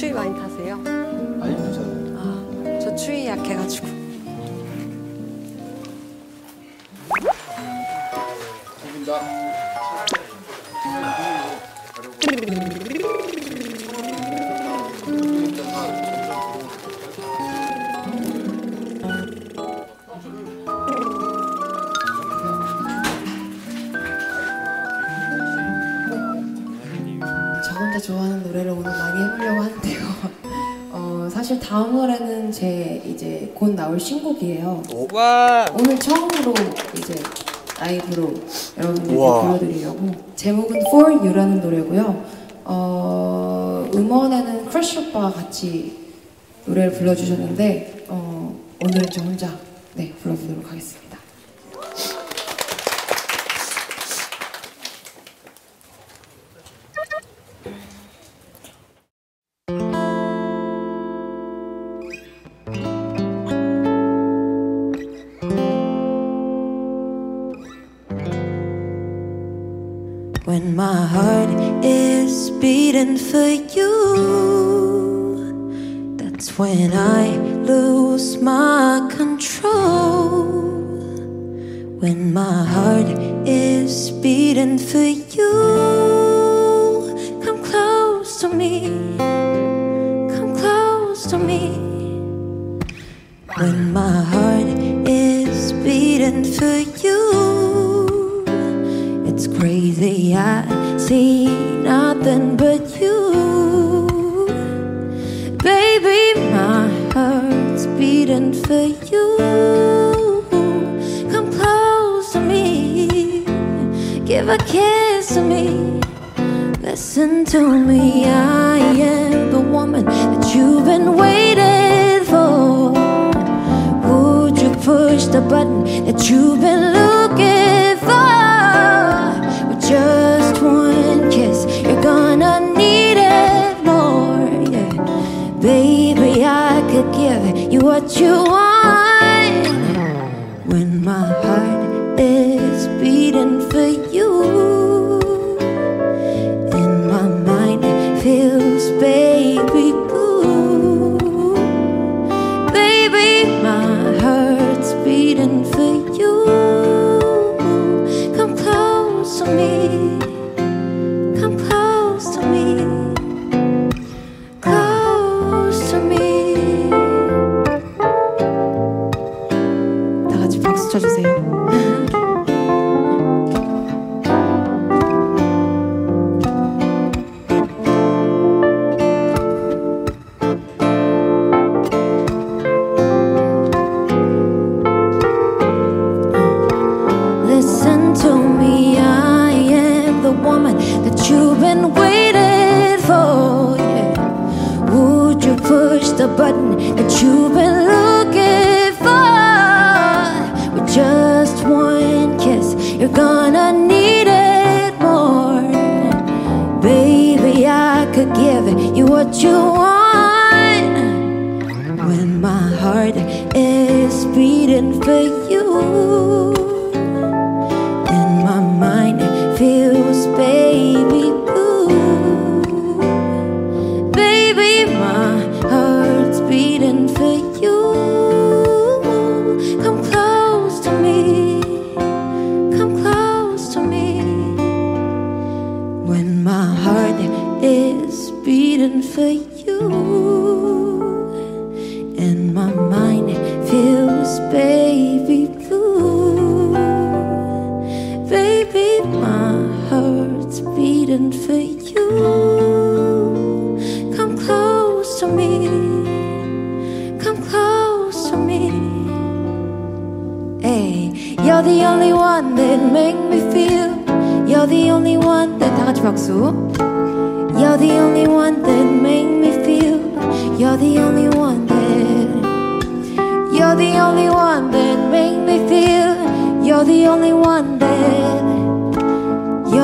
추위 많이 타세요? 아니 괜찮아요. 아, 저 추위 약해가지고. 죽인다. 하는데요. 어, 사실 다음 노래는 제 이제 곧 나올 신곡이에요. 와. 오늘 처음으로 이제 라이브로 여러분들께 우와. 불러드리려고 제목은 For You라는 노래고요. 어, 음원에는 크러쉬 오빠가 같이 노래를 불러주셨는데 어, 오늘은 저 혼자 네 불러보도록 하겠습니다. When my heart is beating for you, that's when I lose my control. When my heart is beating for you, come close to me, come close to me. When my heart is beating for you, crazy. I see nothing but you. Baby, my heart's beating for you. Come close to me. Give a kiss to me. Listen to me. I am the woman that you've been waiting for. Would you push the button that you've been looking Baby, I could give you what you want 쳐주세요. You what you want when my heart is beating for you. heart's beating for you. Come close to me. Come close to me. Hey, you're the only one that make me feel. You're the only one that 다 같이 박수. You're the only one that make me feel. You're the only one that. You're the only one that make me feel. You're the only one that.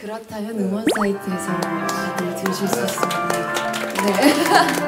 그렇다면 음원 사이트에서 CD 들으실 수 있습니다. 네.